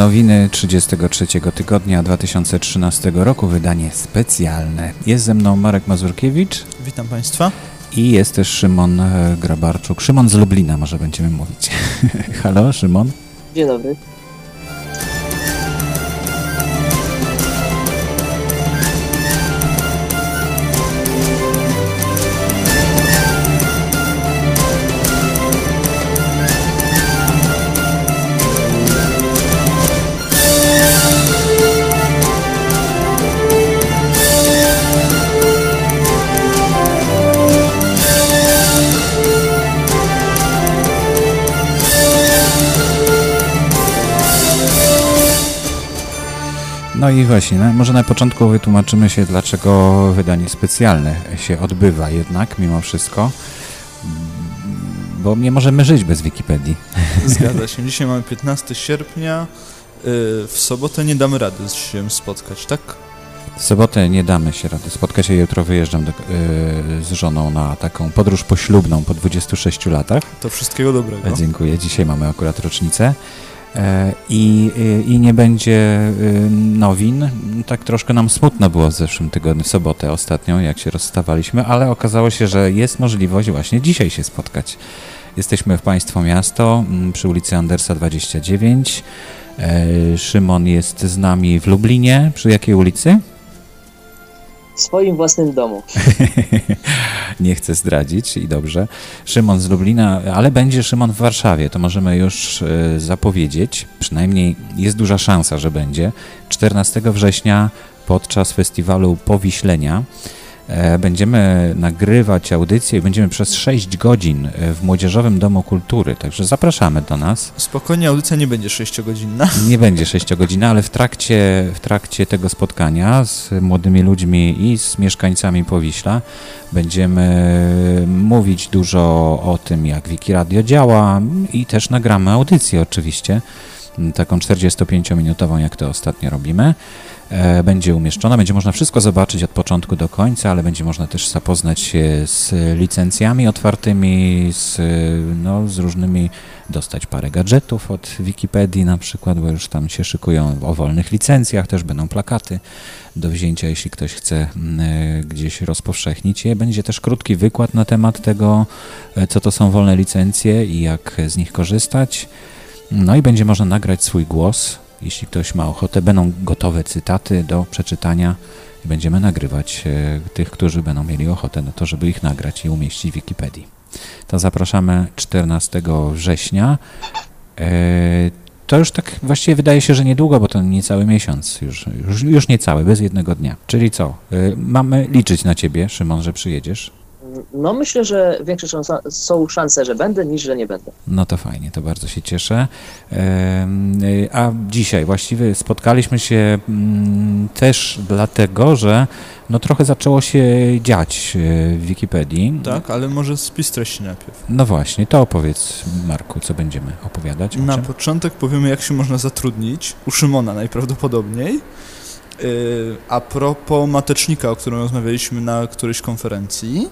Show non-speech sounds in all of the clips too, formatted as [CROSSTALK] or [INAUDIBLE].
Nowiny 33 tygodnia 2013 roku, wydanie specjalne. Jest ze mną Marek Mazurkiewicz. Witam Państwa. I jest też Szymon e, Grabarczuk. Szymon z Lublina, może będziemy mówić. [LAUGHS] Halo, Szymon? Dzień dobry. Właśnie, no, może na początku wytłumaczymy się, dlaczego wydanie specjalne się odbywa jednak, mimo wszystko. Bo nie możemy żyć bez Wikipedii. Zgadza się. Dzisiaj mamy 15 sierpnia. Y, w sobotę nie damy rady się spotkać, tak? W sobotę nie damy się rady spotkać. Ja jutro wyjeżdżam do, yy, z żoną na taką podróż poślubną po 26 latach. To wszystkiego dobrego. Dziękuję. Dzisiaj mamy akurat rocznicę. E, I, i, nie będzie y, nowin. Tak troszkę nam smutno było w zeszłym tygodniu, w sobotę ostatnią, jak się rozstawaliśmy, ale okazało się, że jest możliwość właśnie dzisiaj się spotkać. Jesteśmy w Państwo Miasto przy ulicy Andersa 29. E, Szymon jest z nami w Lublinie. Przy jakiej ulicy? W swoim własnym domu. [LAUGHS] Nie chcę zdradzić i dobrze. Szymon z Lublina, ale będzie Szymon w Warszawie, to możemy już e, zapowiedzieć. Przynajmniej jest duża szansa, że będzie. 14 września podczas festiwalu Powiślenia. E, będziemy nagrywać audycję i będziemy przez 6 godzin e, w Młodzieżowym Domu Kultury, także zapraszamy do nas. Spokojnie, audycja nie będzie 6-godzinna. [LAUGHS] Nie będzie 6-godzinna, ale w trakcie, w trakcie tego spotkania z młodymi ludźmi i z mieszkańcami Powiśla będziemy mówić dużo o tym, jak Wiki Radio działa i też nagramy audycję oczywiście, taką 45-minutową, jak to ostatnio robimy. E, będzie umieszczona. Będzie można wszystko zobaczyć od początku do końca, ale będzie można też zapoznać się z licencjami otwartymi, z, no, z różnymi, dostać parę gadżetów od Wikipedii na przykład, bo już tam się szykują o wolnych licencjach, też będą plakaty do wzięcia, jeśli ktoś chce e, gdzieś rozpowszechnić je. Będzie też krótki wykład na temat tego, e, co to są wolne licencje i jak z nich korzystać. No i będzie można nagrać swój głos jeśli ktoś ma ochotę, będą gotowe cytaty do przeczytania i będziemy nagrywać e, tych, którzy będą mieli ochotę na to, żeby ich nagrać i umieścić w Wikipedii. To zapraszamy 14 września. E, to już tak właściwie wydaje się, że niedługo, bo to niecały miesiąc, już, już, już niecały, bez jednego dnia. Czyli co? E, mamy liczyć na ciebie, Szymon, że przyjedziesz? No myślę, że większe są szanse, że będę, niż że nie będę. No to fajnie, to bardzo się cieszę. A dzisiaj właściwie spotkaliśmy się mm, też dlatego, że no trochę zaczęło się dziać e, w Wikipedii. Tak, ale może spis treści najpierw. No właśnie, to opowiedz Marku, co będziemy opowiadać. Na początek powiemy, jak się można zatrudnić, u Szymona najprawdopodobniej. E, a propos matecznika, o którym rozmawialiśmy na którejś konferencji,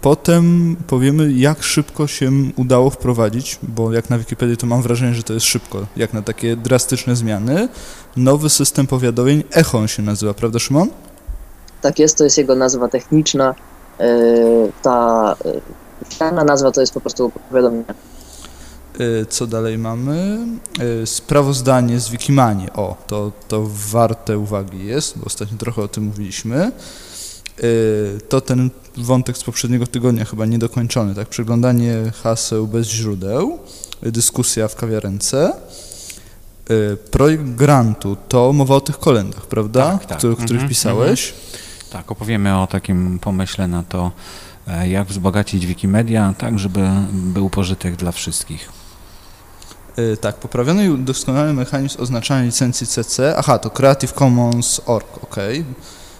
Potem powiemy, jak szybko się udało wprowadzić, bo jak na Wikipedii to mam wrażenie, że to jest szybko, jak na takie drastyczne zmiany. Nowy system powiadomień, ECHO się nazywa, prawda Szymon? Tak jest, to jest jego nazwa techniczna. E, ta oficjalna nazwa to jest po prostu powiadomienie. E, co dalej mamy? E, sprawozdanie z Wikimanii. O, to, to warte uwagi jest, bo ostatnio trochę o tym mówiliśmy. To ten wątek z poprzedniego tygodnia chyba niedokończony, tak? Przeglądanie haseł bez źródeł, dyskusja w kawiarence. Y, projekt grantu to mowa o tych kolendach, prawda? Tak, tak. Który, których mhm, pisałeś. Mhm. Tak, opowiemy o takim pomyśle na to, e, jak wzbogacić Wikimedia, tak żeby był pożytek dla wszystkich. Y, tak, poprawiony i udoskonalony mechanizm oznaczania licencji CC. Aha, to Creative Commons org, ok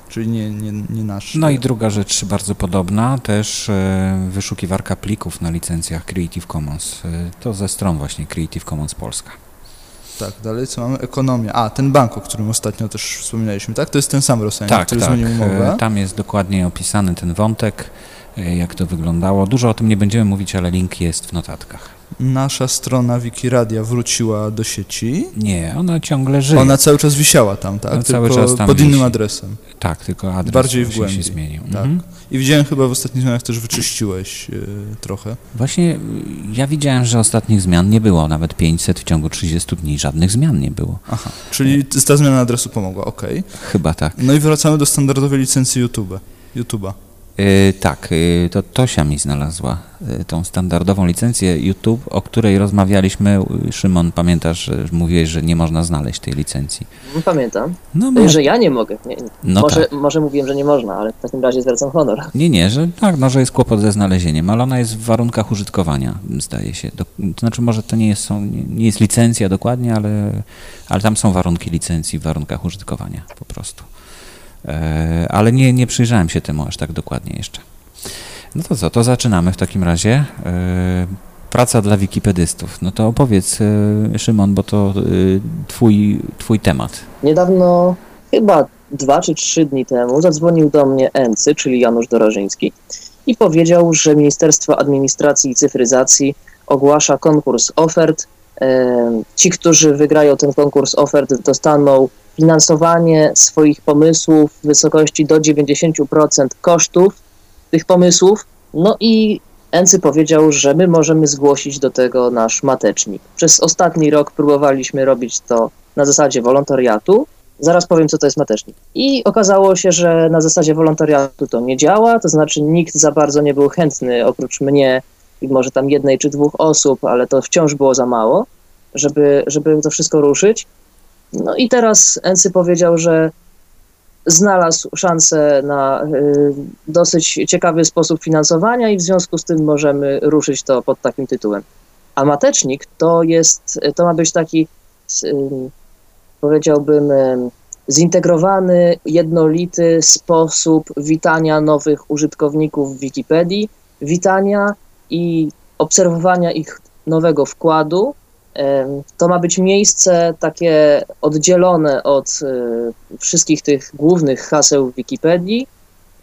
czyli nie, nie, nie nasz. No i druga rzecz bardzo podobna, też e, wyszukiwarka plików na licencjach Creative Commons. E, to ze stron właśnie Creative Commons Polska. Tak, dalej co mamy? Ekonomia. A, ten bank, o którym ostatnio też wspominaliśmy, tak? To jest ten sam Rosjanin, tak, który tak. zmienił umowę. Tam jest dokładnie opisany ten wątek, jak to wyglądało. Dużo o tym nie będziemy mówić, ale link jest w notatkach. Nasza strona Wikiradia wróciła do sieci. Nie, ona ciągle żyje. Ona cały czas wisiała tam, tak? Tylko cały czas tam pod innym wisi. adresem. Tak, tylko adres Bardziej w głębi. się zmienił. Tak. Mhm. I widziałem chyba w ostatnich zmianach też wyczyściłeś y, trochę. Właśnie y, ja widziałem, że ostatnich zmian nie było, nawet 500 w ciągu 30 dni, żadnych zmian nie było. Aha, czyli ta zmiana adresu pomogła, okej. Chyba tak. No i wracamy do standardowej licencji YouTube. YouTube'a. Y, tak, y, to Tosia mi znalazła y, tą standardową licencję YouTube, o której rozmawialiśmy. Szymon, pamiętasz, że mówiłeś, że nie można znaleźć tej licencji. Pamiętam, No, może, że ja nie mogę. Nie, no może, tak. może mówiłem, że nie można, ale w takim razie zwracam honor. Nie, nie, że tak, no, że jest kłopot ze znalezieniem, ale ona jest w warunkach użytkowania, zdaje się. Do, to znaczy, może to nie jest, są, nie, nie jest licencja dokładnie, ale, ale tam są warunki licencji w warunkach użytkowania po prostu. E, ale nie, nie przyjrzałem się temu aż tak dokładnie jeszcze. No to co, to zaczynamy w takim razie. E, praca dla wikipedystów. No to opowiedz, e, Szymon, bo to twój, twój temat. Niedawno, chyba dwa czy trzy dni temu, zadzwonił do mnie Ency, czyli Janusz Dorożyński i powiedział, że Ministerstwo Administracji i Cyfryzacji ogłasza konkurs ofert. Ci, którzy wygrają ten konkurs ofert, dostaną finansowanie swoich pomysłów w wysokości do 90% kosztów tych pomysłów. No i Ency powiedział, że my możemy zgłosić do tego nasz matecznik. Przez ostatni rok próbowaliśmy robić to na zasadzie wolontariatu. Zaraz powiem, co to jest matecznik. I okazało się, że na zasadzie wolontariatu to nie działa, to znaczy nikt za bardzo nie był chętny, oprócz mnie i może tam jednej czy dwóch osób, ale to wciąż było za mało, żeby, żeby to wszystko ruszyć. No i teraz Ency powiedział, że znalazł szansę na y, dosyć ciekawy sposób finansowania i w związku z tym możemy ruszyć to pod takim tytułem. A matecznik to jest, to ma być taki, ym, powiedziałbym, ym, zintegrowany, jednolity sposób witania nowych użytkowników Wikipedii, witania i obserwowania ich nowego wkładu. To ma być miejsce takie oddzielone od y, wszystkich tych głównych haseł w Wikipedii.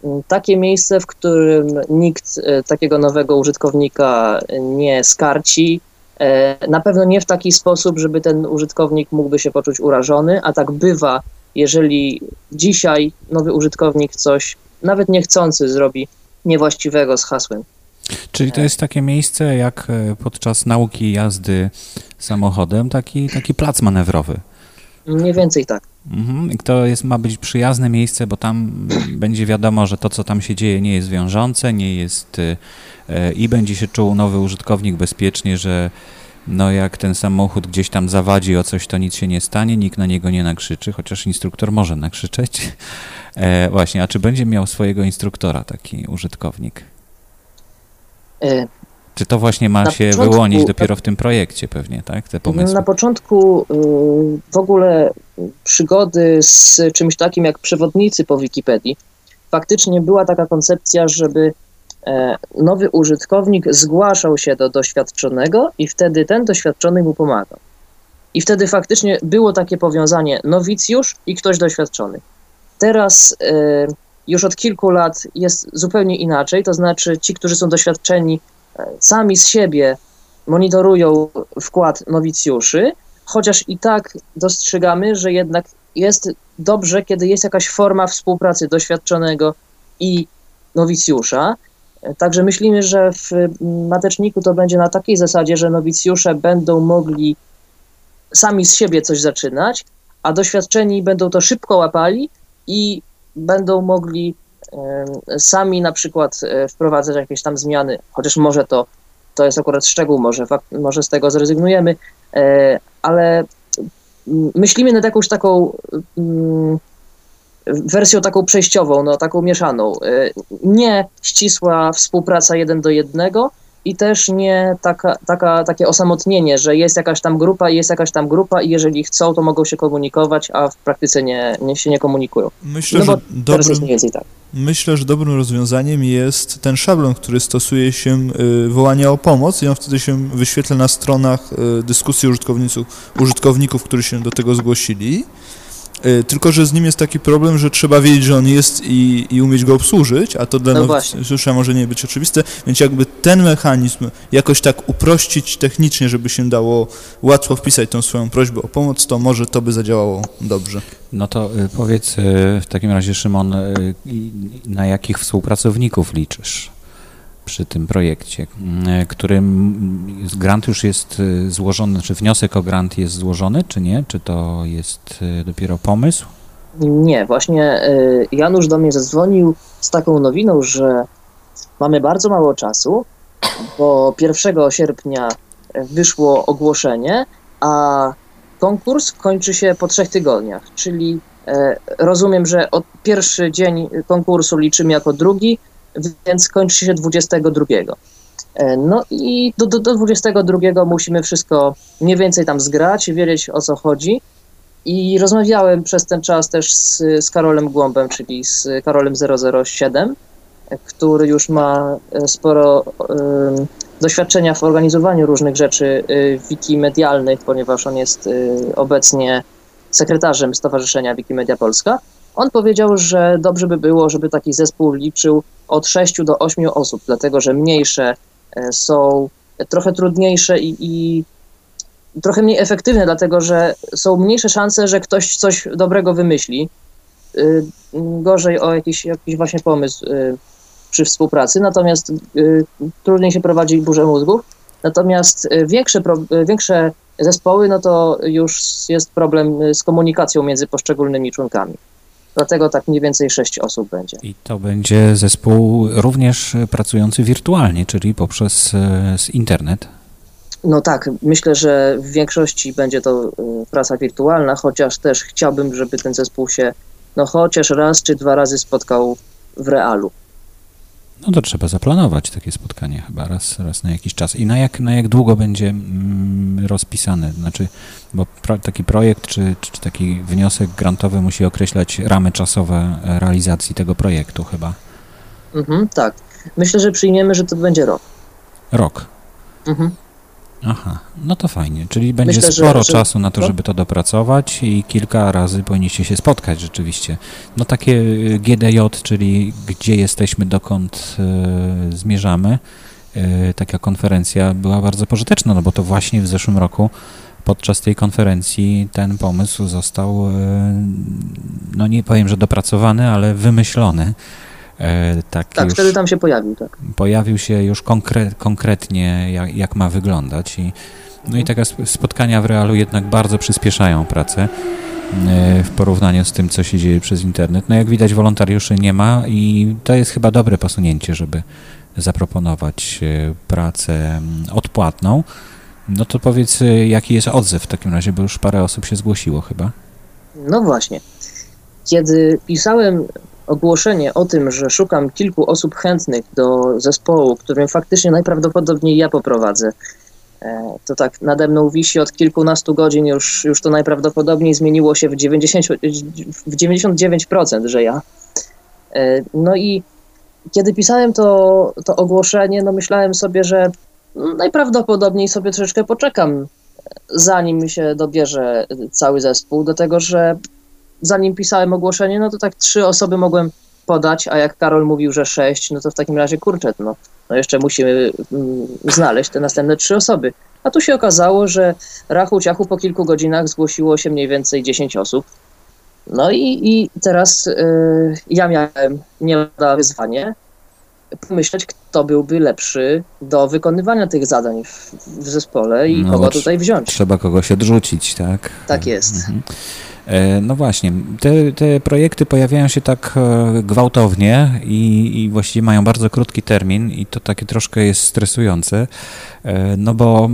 Mm, Takie miejsce, w którym nikt e, takiego nowego użytkownika nie skarci. E, Na pewno nie w taki sposób, żeby ten użytkownik mógłby się poczuć urażony, a tak bywa, jeżeli dzisiaj nowy użytkownik coś, nawet niechcący, zrobi niewłaściwego z hasłem. Czyli to jest takie miejsce jak e, podczas nauki jazdy samochodem, taki, taki plac manewrowy. Mniej więcej tak. Mhm. I to jest, ma być przyjazne miejsce, bo tam będzie wiadomo, że to, co tam się dzieje, nie jest wiążące, nie jest e, i będzie się czuł nowy użytkownik bezpiecznie, że no jak ten samochód gdzieś tam zawadzi o coś, to nic się nie stanie, nikt na niego nie nakrzyczy, chociaż instruktor może nakrzyczeć. E, właśnie, a czy będzie miał swojego instruktora taki użytkownik? E, Czy to właśnie ma Na się początku- wyłonić dopiero w tym projekcie pewnie, tak? Te pomysły. Na początku y, w ogóle przygody z czymś takim jak przewodnicy po Wikipedii, faktycznie była taka koncepcja, żeby e, nowy użytkownik zgłaszał się do doświadczonego i wtedy ten doświadczony mu pomagał. I wtedy faktycznie było takie powiązanie nowicjusz i ktoś doświadczony. Teraz e, już od kilku lat jest zupełnie inaczej, to znaczy ci, którzy są doświadczeni, e, sami z siebie monitorują wkład nowicjuszy, chociaż i tak dostrzegamy, że jednak jest dobrze, kiedy jest jakaś forma współpracy doświadczonego i nowicjusza. Także myślimy, że w mateczniku to będzie na takiej zasadzie, że nowicjusze będą mogli sami z siebie coś zaczynać, a doświadczeni będą to szybko łapali i będą mogli sami na przykład e, wprowadzać jakieś tam zmiany, chociaż może to, to jest akurat szczegół, może, może z tego zrezygnujemy, e, ale myślimy nad jakąś taką mm, wersją taką przejściową, no taką mieszaną. E, Nie ścisła współpraca jeden do jednego i też nie taka, taka, takie osamotnienie, że jest jakaś tam grupa i jest jakaś tam grupa i jeżeli chcą, to mogą się komunikować, a w praktyce nie, nie się nie komunikują. Myślę, No że Teraz jest dobrym, tak. myślę, że dobrym rozwiązaniem jest ten szablon, który stosuje się y, wołania o pomoc i on wtedy się wyświetla na stronach y, dyskusji użytkowników, użytkowników, którzy się do tego zgłosili. Y, tylko, że z nim jest taki problem, że trzeba wiedzieć, że on jest i, i umieć go obsłużyć, a to dla No nowicjusza może nie być oczywiste, więc jakby ten mechanizm jakoś tak uprościć technicznie, żeby się dało łatwo wpisać tą swoją prośbę o pomoc, to może to by zadziałało dobrze. No to y, powiedz y, w takim razie, Szymon, na jakich współpracowników liczysz przy tym projekcie, y, którym grant już jest y, złożony, czy wniosek o grant jest złożony, czy nie? Czy to jest y, dopiero pomysł? Nie, właśnie Janusz do mnie zadzwonił z taką nowiną, że mamy bardzo mało czasu, bo 1 sierpnia wyszło ogłoszenie, a konkurs kończy się po trzech tygodniach, czyli e, rozumiem, że od pierwszy dzień konkursu liczymy jako drugi, więc kończy się 22. E, No i do, do, do 22 musimy wszystko mniej więcej tam zgrać, wiedzieć o co chodzi. I rozmawiałem przez ten czas też z, z Karolem Głąbem, czyli z Karolem 007, e, który już ma e, sporo em, doświadczenia w organizowaniu różnych rzeczy y, wikimedialnych, ponieważ on jest y, obecnie sekretarzem Stowarzyszenia Wikimedia Polska. On powiedział, że dobrze by było, żeby taki zespół liczył od 6 do 8 osób, dlatego że mniejsze e, są trochę trudniejsze i, i trochę mniej efektywne, dlatego że są mniejsze szanse, że ktoś coś dobrego wymyśli. Y, Gorzej o jakiś, jakiś właśnie pomysł y, przy współpracy, natomiast trudniej się prowadzi burzę mózgów. Natomiast większe, większe zespoły, no to już jest problem z komunikacją między poszczególnymi członkami. Dlatego tak mniej więcej sześć osób będzie. I to będzie zespół również pracujący wirtualnie, czyli poprzez z internet. No tak, myślę, że w większości będzie to y, praca wirtualna, chociaż też chciałbym, żeby ten zespół się no chociaż raz czy dwa razy spotkał w realu. No to trzeba zaplanować takie spotkanie chyba raz, raz na jakiś czas. I na jak, na jak długo będzie mm, rozpisane? Znaczy, bo pro, taki projekt czy, czy, taki wniosek grantowy musi określać ramy czasowe e, realizacji tego projektu chyba. Mhm, tak. Myślę, że przyjmiemy, że to będzie rok. Rok. Mhm. Aha, no to fajnie. Czyli będzie Myślę, sporo że- czasu na to, no. żeby to dopracować i kilka razy powinniście się spotkać rzeczywiście. No takie y, GDJ, czyli gdzie jesteśmy, dokąd y, zmierzamy, y, taka konferencja była bardzo pożyteczna, no bo to właśnie w zeszłym roku podczas tej konferencji ten pomysł został, y, no nie powiem, że dopracowany, ale wymyślony. E, Tak, Tak, wtedy tam się pojawił, tak. pojawił się już konkre- konkretnie, jak, jak ma wyglądać. I, no i takie sp- spotkania w realu jednak bardzo przyspieszają pracę e, w porównaniu z tym, co się dzieje przez internet. No jak widać, wolontariuszy nie ma i to jest chyba dobre posunięcie, żeby zaproponować e, pracę odpłatną. No to powiedz, jaki jest odzew w takim razie, bo już parę osób się zgłosiło chyba. No właśnie. Kiedy pisałem ogłoszenie o tym, że szukam kilku osób chętnych do zespołu, którym faktycznie najprawdopodobniej ja poprowadzę, e, to tak nade mną wisi od kilkunastu godzin, już, już to najprawdopodobniej zmieniło się w, 90, w 99%, że ja. E, No i kiedy pisałem to, to ogłoszenie, no myślałem sobie, że najprawdopodobniej sobie troszeczkę poczekam, zanim się dobierze cały zespół, do tego, że zanim pisałem ogłoszenie, no to tak trzy osoby mogłem podać, a jak Karol mówił, że sześć, no to w takim razie kurczę, no, no jeszcze musimy mm, znaleźć te następne trzy osoby. A tu się okazało, że rachu ciachu po kilku godzinach zgłosiło się mniej więcej 10 osób. No i, i teraz y, ja miałem nie lada wyzwanie pomyśleć, kto byłby lepszy do wykonywania tych zadań w, w zespole i No kogo tutaj wziąć. Trzeba kogoś odrzucić, tak? Tak jest. Mhm. E, No właśnie, te, te projekty pojawiają się tak e, gwałtownie i, i właściwie mają bardzo krótki termin i to takie troszkę jest stresujące, e, no bo,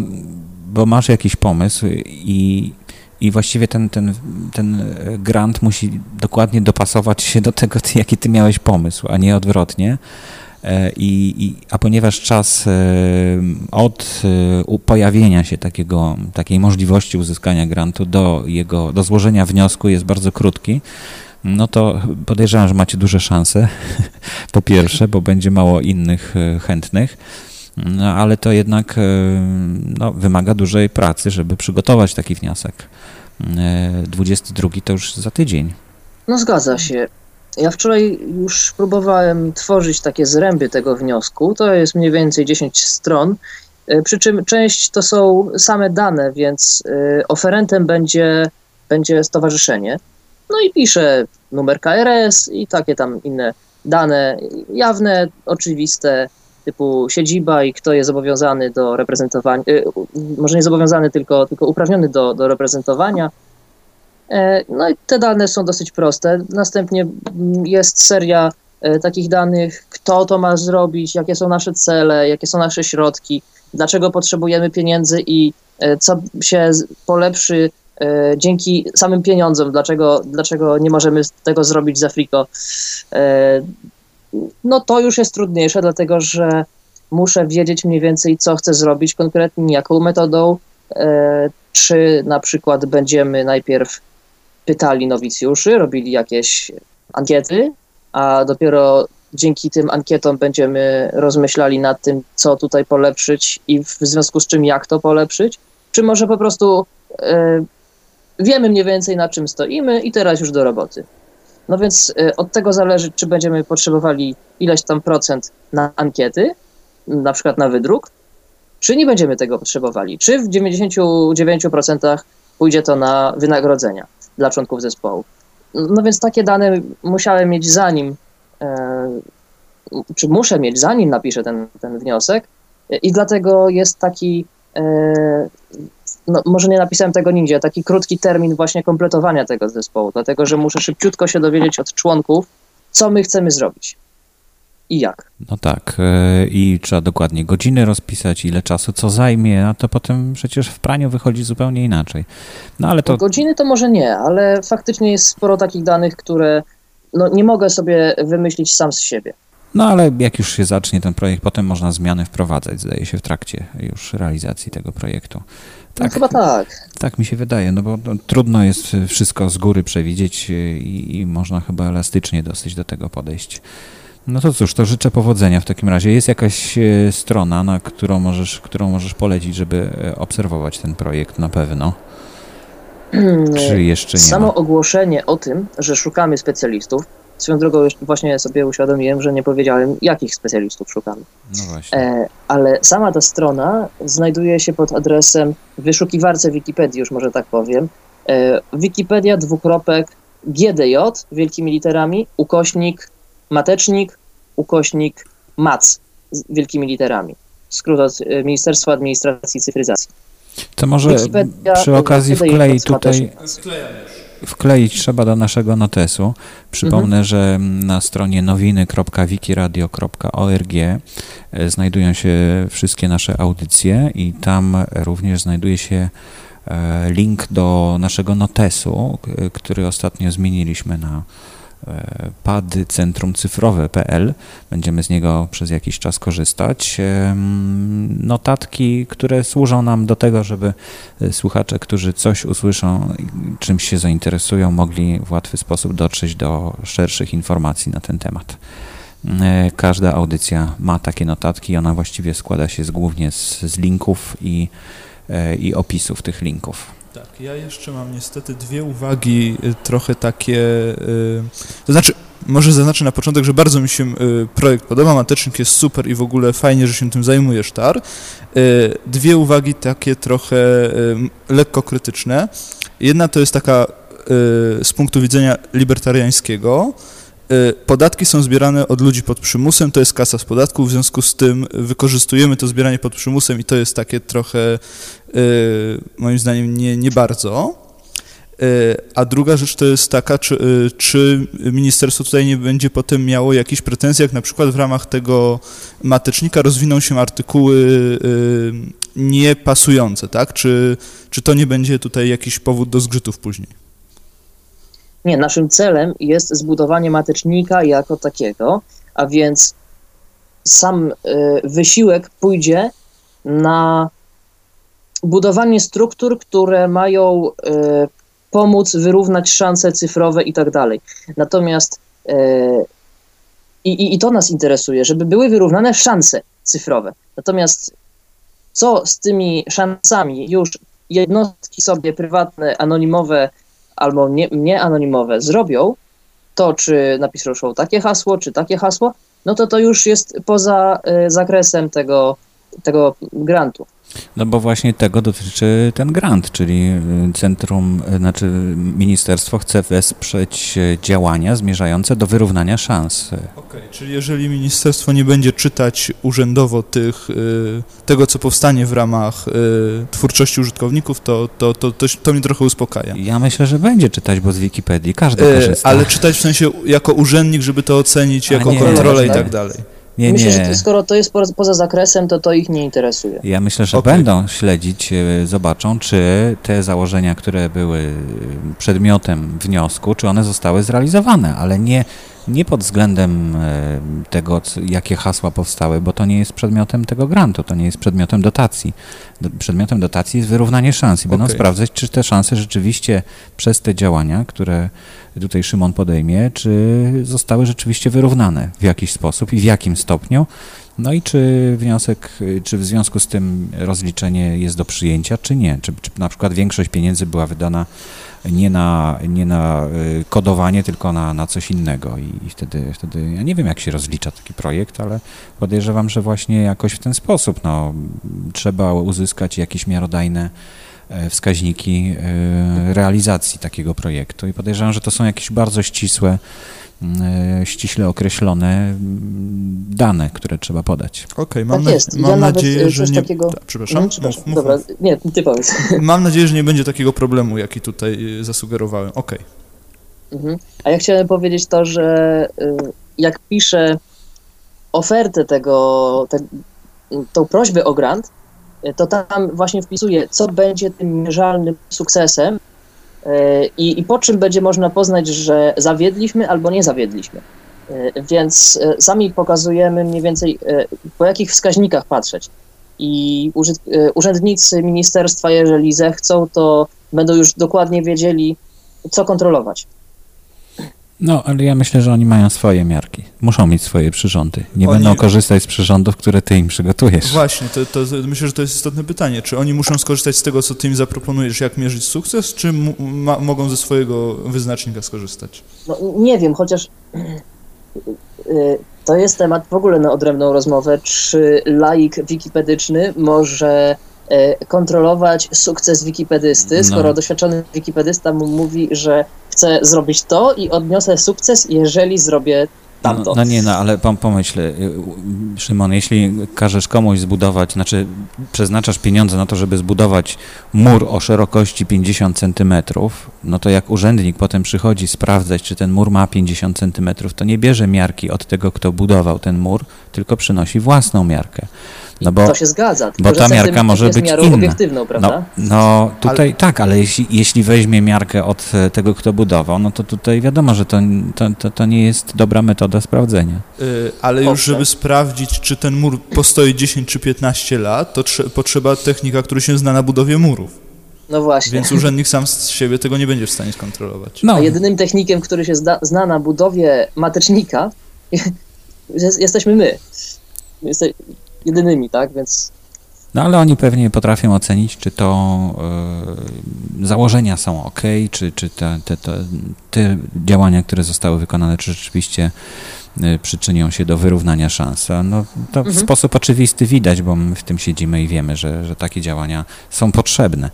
bo masz jakiś pomysł i, i właściwie ten, ten, ten grant musi dokładnie dopasować się do tego, jaki ty miałeś pomysł, a nie odwrotnie. I, i, a ponieważ czas e, od e, pojawienia się takiego, takiej możliwości uzyskania grantu do jego, do złożenia wniosku jest bardzo krótki, no to podejrzewam, że macie duże szanse. [LAUGHS] Po pierwsze, bo będzie mało innych e, chętnych. No, ale to jednak no, wymaga dużej pracy, żeby przygotować taki wniosek. 22 to już za tydzień. No zgadza się. Ja wczoraj już próbowałem tworzyć takie zręby tego wniosku. To jest mniej więcej 10 stron. E, przy czym część to są same dane, więc e, oferentem będzie, będzie stowarzyszenie. No i piszę numer KRS i takie tam inne dane jawne, oczywiste, typu siedziba i kto jest zobowiązany do reprezentowania, e, może nie zobowiązany, tylko, tylko uprawniony do, do reprezentowania. No i te dane są dosyć proste. Następnie jest seria takich danych, kto to ma zrobić, jakie są nasze cele, jakie są nasze środki, dlaczego potrzebujemy pieniędzy i e, co się polepszy e, dzięki samym pieniądzom, dlaczego, dlaczego nie możemy tego zrobić za friko. E, no to już jest trudniejsze, dlatego że muszę wiedzieć mniej więcej, co chcę zrobić konkretnie, jaką metodą, czy na przykład będziemy najpierw pytali nowicjuszy, robili jakieś ankiety, a dopiero dzięki tym ankietom będziemy rozmyślali nad tym, co tutaj polepszyć i w związku z czym jak to polepszyć, czy może po prostu y, wiemy mniej więcej na czym stoimy i teraz już do roboty. No więc y, od tego zależy, czy będziemy potrzebowali ileś tam procent na ankiety, na przykład na wydruk, czy nie będziemy tego potrzebowali, czy w 99% pójdzie to na wynagrodzenia dla członków zespołu. No więc takie dane musiałem mieć zanim E, czy muszę mieć, zanim napiszę ten, ten wniosek, i dlatego jest taki, e, no, może nie napisałem tego nigdzie, taki krótki termin właśnie kompletowania tego zespołu, dlatego że muszę szybciutko się dowiedzieć od członków, co my chcemy zrobić i jak. No tak, e, i trzeba dokładnie godziny rozpisać, ile czasu co zajmie, a to potem przecież w praniu wychodzi zupełnie inaczej. No ale to... Godziny to może nie, ale faktycznie jest sporo takich danych, które no, nie mogę sobie wymyślić sam z siebie. No ale jak już się zacznie ten projekt, potem można zmiany wprowadzać, zdaje się, w trakcie już realizacji tego projektu. No, tak, no, chyba tak. Tak mi się wydaje, no bo no, trudno jest wszystko z góry przewidzieć i, i można chyba elastycznie dosyć do tego podejść. No to cóż, to życzę powodzenia w takim razie. Jest jakaś e, strona, na którą możesz, którą możesz polecić, żeby e, obserwować ten projekt na pewno. Czy jeszcze nie Samo ma? ogłoszenie o tym, że szukamy specjalistów, swoją drogą właśnie sobie uświadomiłem, że nie powiedziałem, jakich specjalistów szukamy. No właśnie. E, ale sama ta strona znajduje się pod adresem wyszukiwarce Wikipedii, już może tak powiem. E, Wikipedia dwukropek GDJ wielkimi literami, ukośnik matecznik, ukośnik MAC z wielkimi literami. Skrót od e, Ministerstwa Administracji i Cyfryzacji. To może przy okazji wklei tutaj wkleić trzeba do naszego notesu. Przypomnę, mhm. że na stronie nowiny.wikiradio.org e, znajdują się wszystkie nasze audycje i tam również znajduje się e, link do naszego notesu, który ostatnio zmieniliśmy na padcentrumcyfrowe.pl. Będziemy z niego przez jakiś czas korzystać. Notatki, które służą nam do tego, żeby e, słuchacze, którzy coś usłyszą, czymś się zainteresują, mogli w łatwy sposób dotrzeć do szerszych informacji na ten temat. E, każda audycja ma takie notatki, ona właściwie składa się z, głównie z, z linków i, e, i opisów tych linków. Tak, ja jeszcze mam niestety dwie uwagi y, trochę takie, y, to znaczy, może zaznaczę na początek, że bardzo mi się y, projekt podoba, Matecznik jest super i w ogóle fajnie, że się tym zajmujesz, Tar. Dwie uwagi takie trochę lekko krytyczne. Jedna to jest taka z punktu widzenia libertariańskiego, Podatki są zbierane od ludzi pod przymusem, to jest kasa z podatków, w związku z tym wykorzystujemy to zbieranie pod przymusem i to jest takie trochę Y, moim zdaniem nie, nie bardzo. Y, a druga rzecz to jest taka, czy, y, czy ministerstwo tutaj nie będzie potem miało jakichś pretensji, jak na przykład w ramach tego matecznika rozwiną się artykuły niepasujące, tak? Czy, czy to nie będzie tutaj jakiś powód do zgrzytów później? Nie, naszym celem jest zbudowanie matecznika jako takiego, a więc sam wysiłek pójdzie na budowanie struktur, które mają e, pomóc wyrównać szanse cyfrowe i tak dalej. Natomiast e, i, i to nas interesuje, żeby były wyrównane szanse cyfrowe. Natomiast co z tymi szansami już jednostki sobie prywatne, anonimowe albo nie, nie anonimowe zrobią, to czy napiszą takie hasło, czy takie hasło, no to to już jest poza y, zakresem tego, tego grantu. No bo właśnie tego dotyczy ten grant, czyli y, centrum, y, znaczy ministerstwo chce wesprzeć y, działania zmierzające do wyrównania szans. Okej, czyli jeżeli ministerstwo nie będzie czytać urzędowo tych, tego, co powstanie w ramach twórczości użytkowników, to, to, to, to, to mnie trochę uspokaja. Ja myślę, że będzie czytać, bo z Wikipedii każdy korzysta. ale czytać w sensie jako urzędnik, żeby to ocenić, jako nie, kontrolę i tak dalej. Nie, Myślę, że nie. to, skoro to jest poza, poza zakresem, to to ich nie interesuje. Ja myślę, że Okej. będą śledzić, e, zobaczą, czy te założenia, które były przedmiotem wniosku, czy one zostały zrealizowane, ale nie, nie pod względem e, tego, jakie hasła powstały, bo to nie jest przedmiotem tego grantu, to nie jest przedmiotem dotacji. Do- Przedmiotem dotacji jest wyrównanie szans i będą Okej. sprawdzać, czy te szanse rzeczywiście przez te działania, które tutaj Szymon podejmie, czy zostały rzeczywiście wyrównane w jakiś sposób i w jakim stopniu. No i czy wniosek, czy w związku z tym rozliczenie jest do przyjęcia, czy nie? Czy, czy na przykład większość pieniędzy była wydana nie na, nie na y, kodowanie, tylko na, na coś innego. I, i wtedy, wtedy, ja nie wiem jak się rozlicza taki projekt, ale podejrzewam, że właśnie jakoś w ten sposób, no, trzeba uzyskać jakieś miarodajne e, wskaźniki e, realizacji takiego projektu. I podejrzewam, że to są jakieś bardzo ścisłe, ściśle określone mm, dane, które trzeba podać. Okej, mam, Tak na- mam ja nadzieję, y, że nie... takiego... Ta, przepraszam, Mhm, przepraszam. Mów, mów, Dobra, nie, ty powiedz. [LAUGHS] Mam nadzieję, że nie będzie takiego problemu, jaki tutaj y, zasugerowałem. Okej. Mhm. A ja chciałem powiedzieć to, że jak piszę ofertę tego, te, tą prośbę o grant, to tam właśnie wpisuję, co będzie tym mierzalnym sukcesem i, i po czym będzie można poznać, że zawiedliśmy albo nie zawiedliśmy. Y, Więc y, sami pokazujemy mniej więcej, po jakich wskaźnikach patrzeć. I urzędnicy ministerstwa, jeżeli zechcą, to będą już dokładnie wiedzieli, co kontrolować. No, ale ja myślę, że oni mają swoje miarki. Muszą mieć swoje przyrządy. Nie Oni- będą korzystać z przyrządów, które ty im przygotujesz. Właśnie, to, to, myślę, że to jest istotne pytanie. Czy oni muszą skorzystać z tego, co ty im zaproponujesz, jak mierzyć sukces, czy ma, mogą ze swojego wyznacznika skorzystać? No, nie wiem, chociaż y, to jest temat w ogóle na odrębną rozmowę, czy laik wikipedyczny może kontrolować sukces wikipedysty, No. skoro doświadczony wikipedysta mu mówi, że chce zrobić to i odniosę sukces, jeżeli zrobię No, tamto. no nie, no ale pom- pomyśl, y, Szymon, jeśli każesz komuś zbudować, znaczy przeznaczasz pieniądze na to, żeby zbudować mur o szerokości 50 centymetrów, no to jak urzędnik potem przychodzi sprawdzać, czy ten mur ma 50 centymetrów, to nie bierze miarki od tego, kto budował ten mur, tylko przynosi własną miarkę. No bo to się zgadza. tylko bo że ta miarka może być inna. obiektywną, prawda? No, no tutaj tak, ale jeśli, jeśli weźmie miarkę od e, tego, kto budował, no to tutaj wiadomo, że to, to, to, to nie jest dobra metoda sprawdzenia. Y, ale już, Owszem. żeby sprawdzić, czy ten mur postoi 10 czy 15 lat, to trze- potrzeba technika, który się zna na budowie murów. No właśnie. Więc urzędnik sam z siebie tego nie będzie w stanie skontrolować. No, A jedynym technikiem, który się zda, zna na budowie matecznika, [LAUGHS] jest, jesteśmy my. Jeste, jedynymi, tak? Więc no ale oni pewnie potrafią ocenić, czy to e, założenia są ok, czy, czy te, te, te, te działania, które zostały wykonane, czy rzeczywiście e, przyczynią się do wyrównania szans. No, to w Mhm. sposób oczywisty widać, bo my w tym siedzimy i wiemy, że, że takie działania są potrzebne,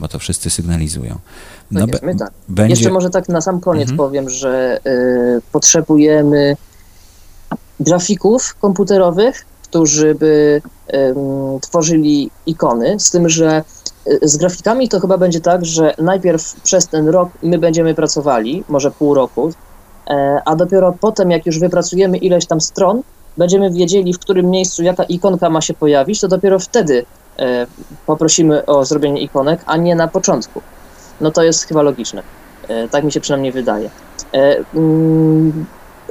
bo to wszyscy sygnalizują. No, tak be- jest, my tak. będzie... Jeszcze może tak na sam koniec Mhm. powiem, że y, potrzebujemy grafików komputerowych, którzy by tworzyli ikony, z tym, że y, z grafikami to chyba będzie tak, że najpierw przez ten rok my będziemy pracowali, może pół roku, e, a dopiero potem, jak już wypracujemy ileś tam stron, będziemy wiedzieli, w którym miejscu jaka ikonka ma się pojawić, to dopiero wtedy e, poprosimy o zrobienie ikonek, a nie na początku. No to jest chyba logiczne. E, Tak mi się przynajmniej wydaje.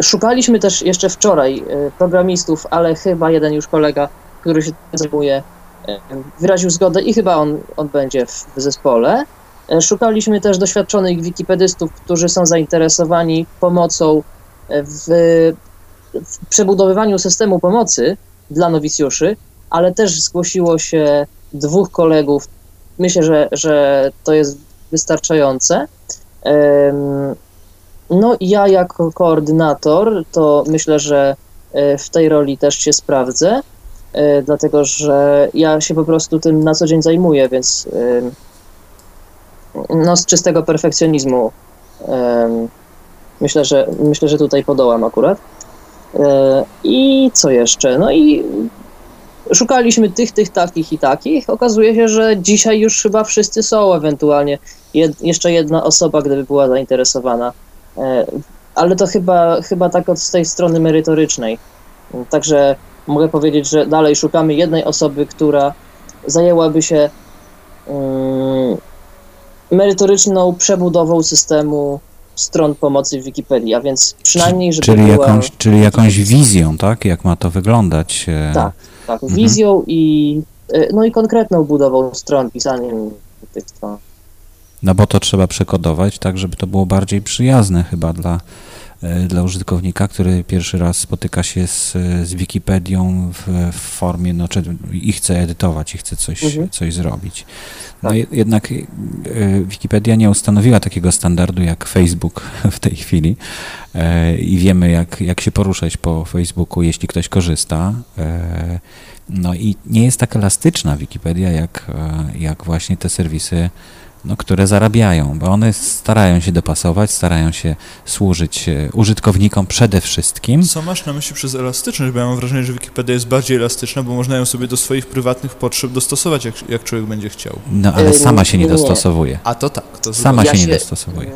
Szukaliśmy też jeszcze wczoraj e, programistów, ale chyba jeden już kolega, który się tym zajmuje, e, wyraził zgodę i chyba on, on będzie w w zespole. E, Szukaliśmy też doświadczonych wikipedystów, którzy są zainteresowani pomocą w, w przebudowywaniu systemu pomocy dla nowicjuszy, ale też zgłosiło się dwóch kolegów myślę, że, że to jest wystarczające. No ja jako koordynator, to myślę, że e, w tej roli też się sprawdzę, e, dlatego że ja się po prostu tym na co dzień zajmuję, więc no z czystego perfekcjonizmu myślę, że myślę, że tutaj podołam akurat. E, I co jeszcze? No i szukaliśmy tych, tych, takich i takich. Okazuje się, że dzisiaj już chyba wszyscy są, ewentualnie jed, jeszcze jedna osoba, gdyby była zainteresowana. E, Ale to chyba, chyba tak od tej strony merytorycznej. Także mogę powiedzieć, że dalej szukamy jednej osoby, która zajęłaby się mm, merytoryczną przebudową systemu stron pomocy w Wikipedii, a więc przynajmniej, żeby Czyli była... jakąś, czyli jakąś wizją, tak? Jak ma to wyglądać? e, Tak, tak, Mhm. wizją i e, no i konkretną budową stron, pisaniem tych stron. No bo to trzeba przekodować tak, żeby to było bardziej przyjazne chyba dla, e, dla użytkownika, który pierwszy raz spotyka się z, z Wikipedią w, w formie, no, czy, i chce edytować, i chce coś, Mhm. coś zrobić. No Tak. je- jednak e, Wikipedia nie ustanowiła takiego standardu jak Facebook [LAUGHS] w tej chwili e, i wiemy jak, jak się poruszać po Facebooku, jeśli ktoś korzysta. E, no i nie jest tak elastyczna Wikipedia jak, e, jak właśnie te serwisy no, które zarabiają, bo one starają się dopasować, starają się służyć e, użytkownikom przede wszystkim. Co masz na myśli przez elastyczność? Bo ja mam wrażenie, że Wikipedia jest bardziej elastyczna, bo można ją sobie do swoich prywatnych potrzeb dostosować, jak, jak człowiek będzie chciał. No ale sama się nie nie, nie. dostosowuje. A to tak, to Sama Ja się nie się- dostosowuje.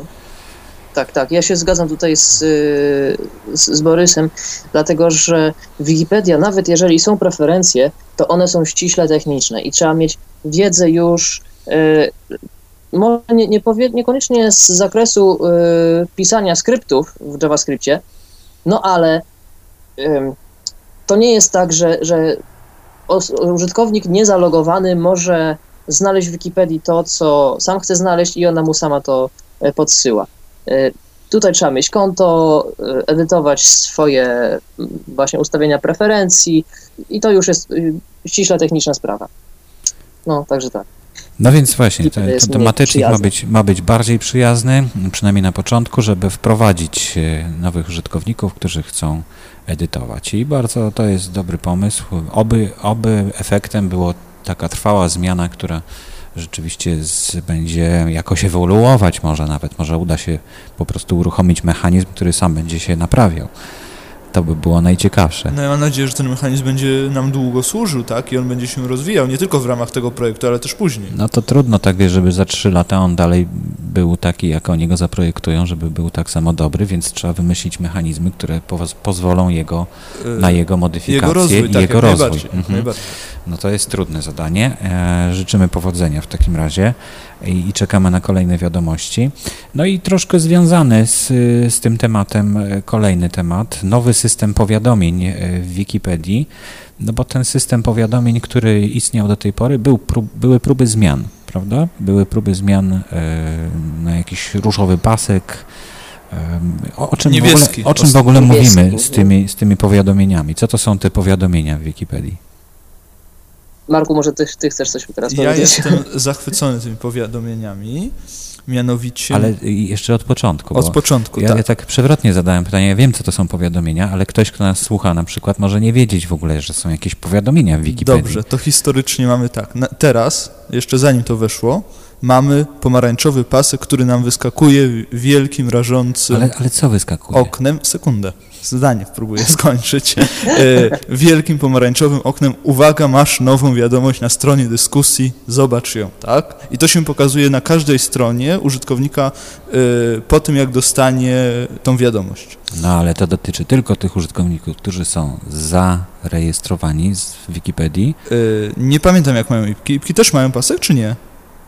Tak, tak. Ja się zgadzam tutaj z, y, z, z Borysem, dlatego że Wikipedia, nawet jeżeli są preferencje, to one są ściśle techniczne i trzeba mieć wiedzę już, y, może nie, nie powie, niekoniecznie z zakresu y, pisania skryptów w JavaScriptie, no ale ym, to nie jest tak, że, że os- użytkownik niezalogowany może znaleźć w Wikipedii to, co sam chce znaleźć i ona mu sama to e, podsyła. E, Tutaj trzeba mieć konto, e, edytować swoje właśnie ustawienia preferencji i to już jest y, ściśle techniczna sprawa. No, także tak. No więc właśnie, Wikipedia te- jest to mniej tematycznik ma być, ma być bardziej przyjazny, przynajmniej na początku, żeby wprowadzić e, nowych użytkowników, którzy chcą edytować. I bardzo to jest dobry pomysł. Oby, oby efektem było taka trwała zmiana, która rzeczywiście z, będzie jakoś ewoluować może nawet, może uda się po prostu uruchomić mechanizm, który sam będzie się naprawiał. To by było najciekawsze. No ja mam nadzieję, że ten mechanizm będzie nam długo służył, tak? I on będzie się rozwijał, nie tylko w ramach tego projektu, ale też później. No to trudno tak, wiesz, żeby za trzy lata on dalej był taki, jak oni go zaprojektują, żeby był tak samo dobry, więc trzeba wymyślić mechanizmy, które poz- pozwolą jego, Y, na jego modyfikację jego rozwój, i tak, jego rozwój. najbardziej, Mhm. najbardziej. No to jest trudne zadanie. E, życzymy powodzenia w takim razie i, i czekamy na kolejne wiadomości. No i troszkę związany z, z tym tematem, e, kolejny temat, nowy system powiadomień e, w Wikipedii, no bo ten system powiadomień, który istniał do tej pory, był prób, były próby zmian, prawda? Były próby zmian e, na jakiś różowy pasek, O, o czym, w ogóle, o czym w ogóle mówimy z tymi, z tymi powiadomieniami? Co to są te powiadomienia w Wikipedii? Marku, może ty, ty chcesz coś teraz Ja powiedzieć? jestem [LAUGHS] zachwycony tymi powiadomieniami, mianowicie Ale jeszcze od początku. od początku, ja, tak. ja tak przewrotnie zadałem pytanie. Ja wiem, co to są powiadomienia, ale ktoś, kto nas słucha na przykład, może nie wiedzieć w ogóle, że są jakieś powiadomienia w Wikipedii. Dobrze, to historycznie mamy tak. Na, teraz, jeszcze zanim to weszło, mamy pomarańczowy pasek, który nam wyskakuje wielkim, rażącym Ale, ale co wyskakuje? oknem. Sekundę, zdanie próbuję [LAUGHS] skończyć. E, wielkim pomarańczowym oknem, uwaga, masz nową wiadomość na stronie dyskusji, zobacz ją, tak? I to się pokazuje na każdej stronie użytkownika e, po tym, jak dostanie tą wiadomość. No ale to dotyczy tylko tych użytkowników, którzy są zarejestrowani z Wikipedii. E, nie pamiętam, jak mają ipki. Ipki też mają pasek, czy nie?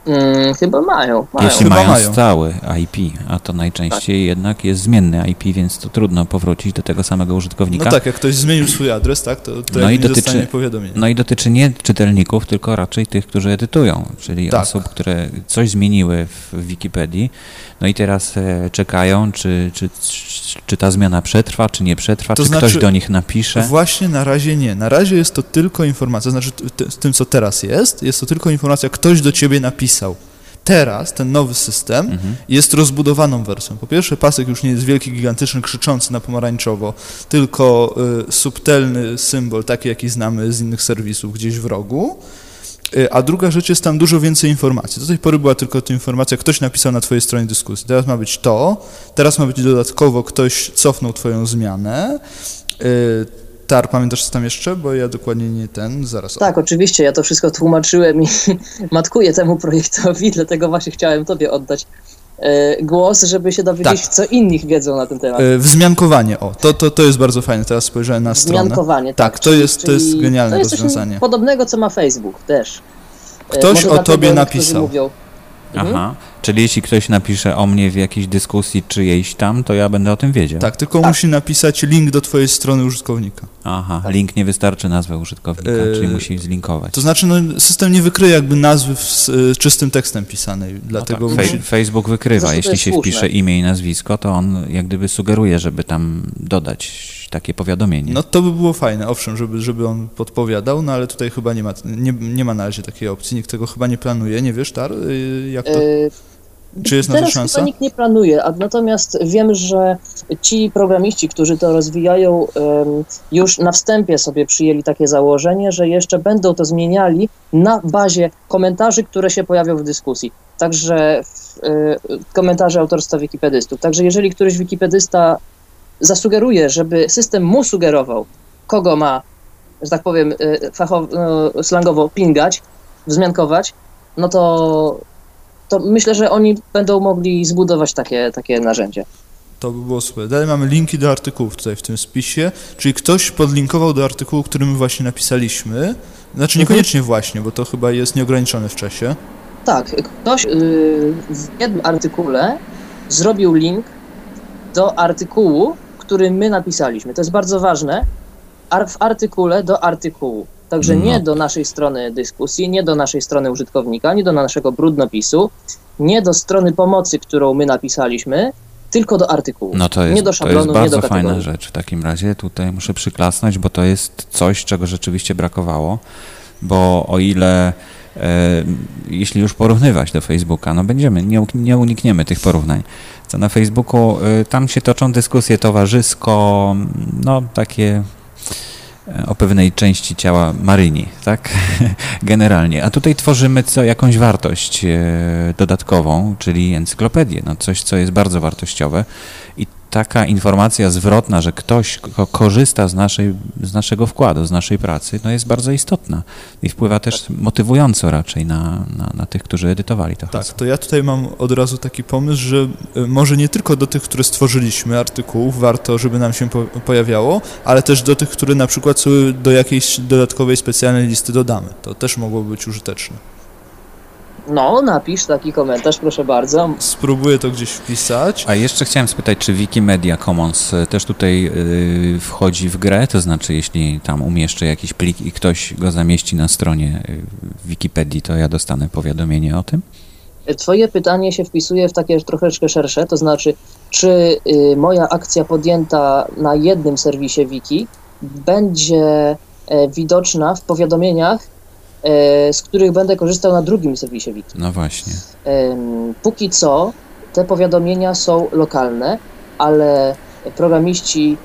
Mm, chyba mają. mają. Jeśli Chyba mają, mają. stały IP, a to najczęściej jednak jest zmienny IP, więc to trudno powrócić do tego samego użytkownika. No tak, jak ktoś zmienił swój adres, tak, to, to No i dotyczy- dostanie powiadomienia. No i dotyczy nie czytelników, tylko raczej tych, którzy edytują, czyli Tak. osób, które coś zmieniły w Wikipedii, no i teraz e, czekają, czy, czy, czy ta zmiana przetrwa, czy nie przetrwa, To czy znaczy- ktoś do nich napisze. Właśnie na razie nie. Na razie jest to tylko informacja, znaczy z tym, co teraz jest, jest to tylko informacja, ktoś do ciebie napisał. Pisał. Teraz ten nowy system Mhm. jest rozbudowaną wersją. Po pierwsze, pasek już nie jest wielki, gigantyczny, krzyczący na pomarańczowo, tylko y, subtelny symbol, taki jaki znamy z innych serwisów gdzieś w rogu. Y, A druga rzecz jest tam dużo więcej informacji. Do tej pory była tylko ta informacja, ktoś napisał na twojej stronie dyskusji. Teraz ma być to, teraz ma być dodatkowo ktoś cofnął twoją zmianę. Tar, pamiętasz co tam jeszcze? Bo ja dokładnie nie ten, zaraz. Tak, oczywiście, ja to wszystko tłumaczyłem i [LAUGHS] matkuję temu projektowi, [LAUGHS] dlatego właśnie chciałem tobie oddać e, głos, żeby się dowiedzieć, Tak. co inni wiedzą na ten temat. Y, Wzmiankowanie, o, to, to, to jest bardzo fajne, teraz spojrzałem na stronę. Zmiankowanie, Tak, tak. to jest, to jest czyli genialne to jest rozwiązanie. podobnego, co ma Facebook też. E, Ktoś może o tobie napisał. Mówią, Mhm. Aha. Czyli jeśli ktoś napisze o mnie w jakiejś dyskusji czyjejś tam, to ja będę o tym wiedział. Tak, tylko Tak. musi napisać link do twojej strony użytkownika. Aha, link nie wystarczy nazwę użytkownika, Yy, czyli musi zlinkować. To znaczy, no, system nie wykryje jakby nazwy z y, czystym tekstem pisanej, No dlatego tak, musi... Facebook wykrywa, jeśli się słuszne. wpisze imię i nazwisko, to on jak gdyby sugeruje, żeby tam dodać takie powiadomienie. No to by było fajne, owszem, żeby, żeby on podpowiadał, no ale tutaj chyba nie ma, nie, nie ma na razie takiej opcji, nikt tego chyba nie planuje, nie wiesz, Tar, y, jak to, e, czy jest na to Teraz szansa? chyba nikt nie planuje, a natomiast wiem, że ci programiści, którzy to rozwijają, już na wstępie sobie przyjęli takie założenie, że jeszcze będą to zmieniali na bazie komentarzy, które się pojawią w dyskusji. Także w, e, komentarze autorstwa wikipedystów. Także jeżeli któryś wikipedysta zasugeruje, żeby system mu sugerował, kogo ma, że tak powiem, e, fachowo, no, slangowo pingać, wzmiankować, no to to myślę, że oni będą mogli zbudować takie, takie narzędzie. To by było super. Dalej mamy linki do artykułów tutaj w tym spisie, czyli ktoś podlinkował do artykułu, który my właśnie napisaliśmy, znaczy niekoniecznie właśnie, bo to chyba jest nieograniczone w czasie. Tak, ktoś yy, w jednym artykule zrobił link do artykułu, który my napisaliśmy. To jest bardzo ważne. Ar w artykule do artykułu. Także No. nie do naszej strony dyskusji, nie do naszej strony użytkownika, nie do naszego brudnopisu, nie do strony pomocy, którą my napisaliśmy, tylko do artykułu. No to jest, nie do to jest szablonu, nie bardzo do fajna rzecz w takim razie. Tutaj muszę przyklasnąć, bo to jest coś, czego rzeczywiście brakowało, bo o ile jeśli już porównywać do Facebooka, no będziemy, nie, nie unikniemy tych porównań. Co na Facebooku, e, tam się toczą dyskusje towarzysko, no takie e, o pewnej części ciała Maryni, tak? [LAUGHS] Generalnie. A tutaj tworzymy co, jakąś wartość e, dodatkową, czyli encyklopedię, no coś, co jest bardzo wartościowe i taka informacja zwrotna, że ktoś ko- korzysta z, naszej, z naszego wkładu, z naszej pracy, no jest bardzo istotna i wpływa też motywująco raczej na, na, na tych, którzy edytowali to Tak, to ja tutaj mam od razu taki pomysł, że y, może nie tylko do tych, które stworzyliśmy artykułów, warto, żeby nam się po pojawiało, ale też do tych, które na przykład do jakiejś dodatkowej specjalnej listy dodamy. To też mogłoby być użyteczne. No, napisz taki komentarz, proszę bardzo. Spróbuję to gdzieś wpisać. A jeszcze chciałem spytać, czy Wikimedia Commons e, też tutaj y, wchodzi w grę? To znaczy, jeśli tam umieszczę jakiś plik i ktoś go zamieści na stronie y, Wikipedii, to ja dostanę powiadomienie o tym? Twoje pytanie się wpisuje w takie troszeczkę szersze, to znaczy, czy y, moja akcja podjęta na jednym serwisie wiki będzie e, widoczna w powiadomieniach, e, z których będę korzystał na drugim serwisie wiki. No właśnie. Póki co te powiadomienia są lokalne, ale programiści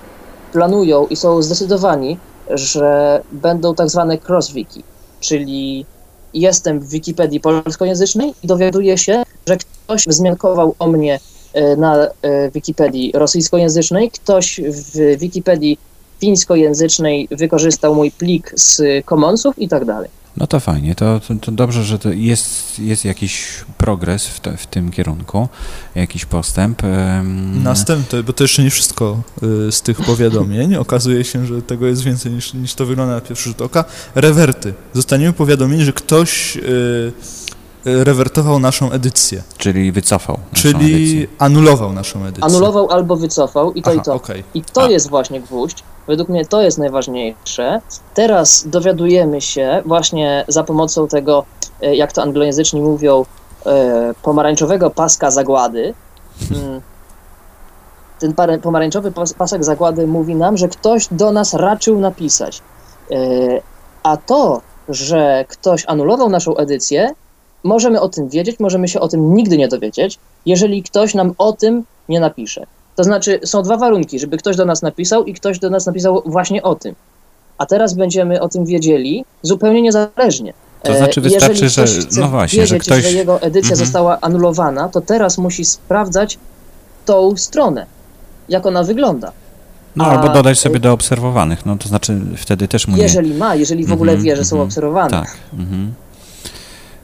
planują i są zdecydowani, że będą tak zwane cross-wiki, czyli jestem w Wikipedii polskojęzycznej i dowiaduję się, że ktoś wzmiankował o mnie e, na e, Wikipedii rosyjskojęzycznej, ktoś w Wikipedii fińskojęzycznej wykorzystał mój plik z commonsów i tak dalej. No to fajnie, to, to, to dobrze, że to jest, jest jakiś progres w, te, w tym kierunku, jakiś postęp. Em, Następne, bo to jeszcze nie wszystko y, z tych powiadomień. [LAUGHS] Okazuje się, że tego jest więcej niż, niż to wygląda na pierwszy rzut oka. Rewerty. Zostaniemy powiadomieni, że ktoś y, y, rewertował naszą edycję, Czyli wycofał. naszą czyli edycję. anulował naszą edycję. Anulował albo wycofał i to Aha, i to. okej. I to A. jest właśnie gwóźdź. Według mnie to jest najważniejsze. Teraz dowiadujemy się właśnie za pomocą tego, e, jak to anglojęzyczni mówią, e, pomarańczowego paska zagłady. [LAUGHS] Mm. Ten pomarańczowy pas, pasek zagłady mówi nam, że ktoś do nas raczył napisać. E, A to, że ktoś anulował naszą edycję, możemy o tym wiedzieć, możemy się o tym nigdy nie dowiedzieć, jeżeli ktoś nam o tym nie napisze. To znaczy, są dwa warunki, żeby ktoś do nas napisał i ktoś do nas napisał właśnie o tym. A teraz będziemy o tym wiedzieli zupełnie niezależnie. To znaczy E, wystarczy, że- no właśnie, że wiedzieć, ktoś- że jego edycja Mhm. została anulowana, to teraz musi sprawdzać tą stronę, jak ona wygląda. No A- albo dodać sobie do obserwowanych, no to znaczy wtedy też mu. Jeżeli ma, jeżeli w ogóle Mhm, wie, że są mhm, obserwowane. Tak. Mhm.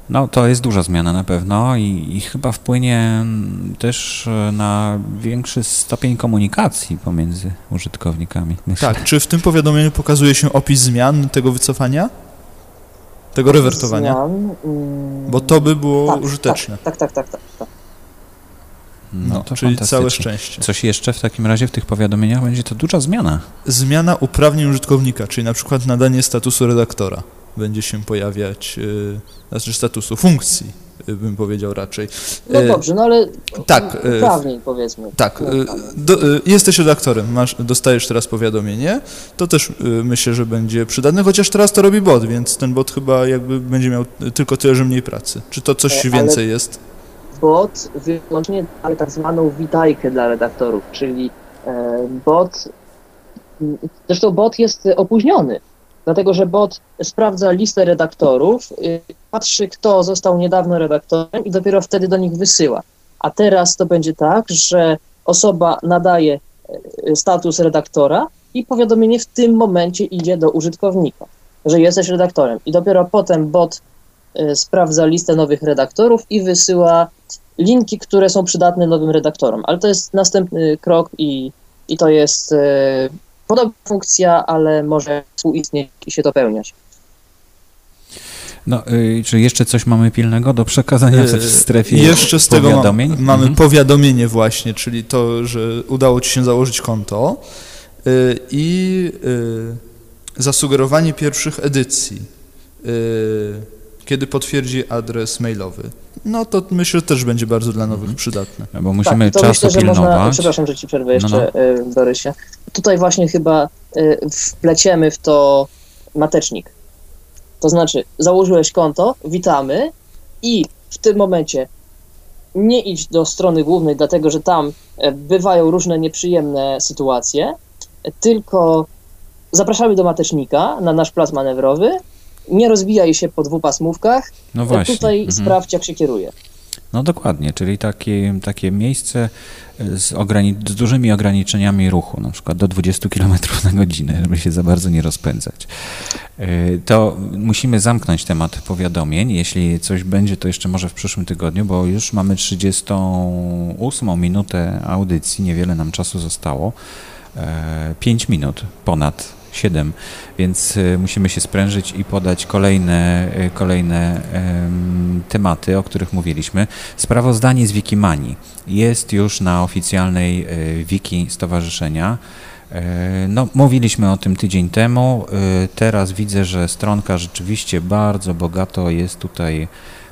No to jest duża zmiana na pewno i, i chyba wpłynie mm, też e, na większy stopień komunikacji pomiędzy użytkownikami. Myślę. Tak, czy w tym powiadomieniu pokazuje się opis zmian tego wycofania? Tego rewertowania? Zmian, mm, Bo to by było tak, użyteczne. Tak, tak, tak, tak. tak. No, No, to czyli całe szczęście. Coś jeszcze w takim razie w tych powiadomieniach będzie to duża zmiana. Zmiana uprawnień użytkownika, czyli na przykład nadanie statusu redaktora będzie się pojawiać, yy, znaczy statusu funkcji, yy, bym powiedział raczej. No Yy, dobrze, no ale tak, prawniej powiedzmy. Tak, y, do, y, jesteś redaktorem, masz, dostajesz teraz powiadomienie, to też y, myślę, że będzie przydatne, chociaż teraz to robi bot, więc ten bot chyba jakby będzie miał y, tylko tyle, że mniej pracy. Czy to coś E, ale- więcej jest? Bot wyłącznie daje tak zwaną witajkę dla redaktorów, czyli e, bot, zresztą bot jest opóźniony, dlatego że bot sprawdza listę redaktorów, y, patrzy kto został niedawno redaktorem i dopiero wtedy do nich wysyła. A teraz to będzie tak, że osoba nadaje e, status redaktora i powiadomienie w tym momencie idzie do użytkownika, że jesteś redaktorem i dopiero potem bot e, sprawdza listę nowych redaktorów i wysyła linki, które są przydatne nowym redaktorom. Ale to jest następny krok i, i to jest podobna funkcja, ale może współistnieć i się dopełniać. No, y, czy jeszcze coś mamy pilnego do przekazania w Y, strefie Jeszcze z tego ma, powiadomień? mamy Mhm. powiadomienie właśnie, czyli to, że udało Ci się założyć konto y, i zasugerowanie pierwszych edycji, kiedy potwierdzi adres mailowy. No to myślę, że też będzie bardzo dla nowych Mhm. przydatne. Bo musimy tak, to czasu myślę, że można, pilnować. przepraszam, że ci przerwę No, jeszcze, e, Borysie. Tutaj właśnie chyba e, wpleciemy w to matecznik. To znaczy, założyłeś konto, witamy i w tym momencie nie idź do strony głównej, dlatego że tam e, bywają różne nieprzyjemne sytuacje, e, tylko zapraszamy do matecznika na nasz plac manewrowy, nie rozbijaj się po dwupasmówkach, No e, właśnie. tutaj mhm. sprawdź, jak się kieruje. No dokładnie, czyli takie, takie miejsce z, ograni- z dużymi ograniczeniami ruchu, na przykład do 20 km na godzinę, żeby się za bardzo nie rozpędzać. Yy, To musimy zamknąć temat powiadomień. Jeśli coś będzie, to jeszcze może w przyszłym tygodniu, bo już mamy 38 minutę audycji, niewiele nam czasu zostało. 5 minut ponad 7, więc y, musimy się sprężyć i podać kolejne, y, kolejne em, tematy, o których mówiliśmy. Sprawozdanie z Wikimanii jest już na oficjalnej y, wiki stowarzyszenia. E, No, mówiliśmy o tym tydzień temu. E, Teraz widzę, że stronka rzeczywiście bardzo bogato jest tutaj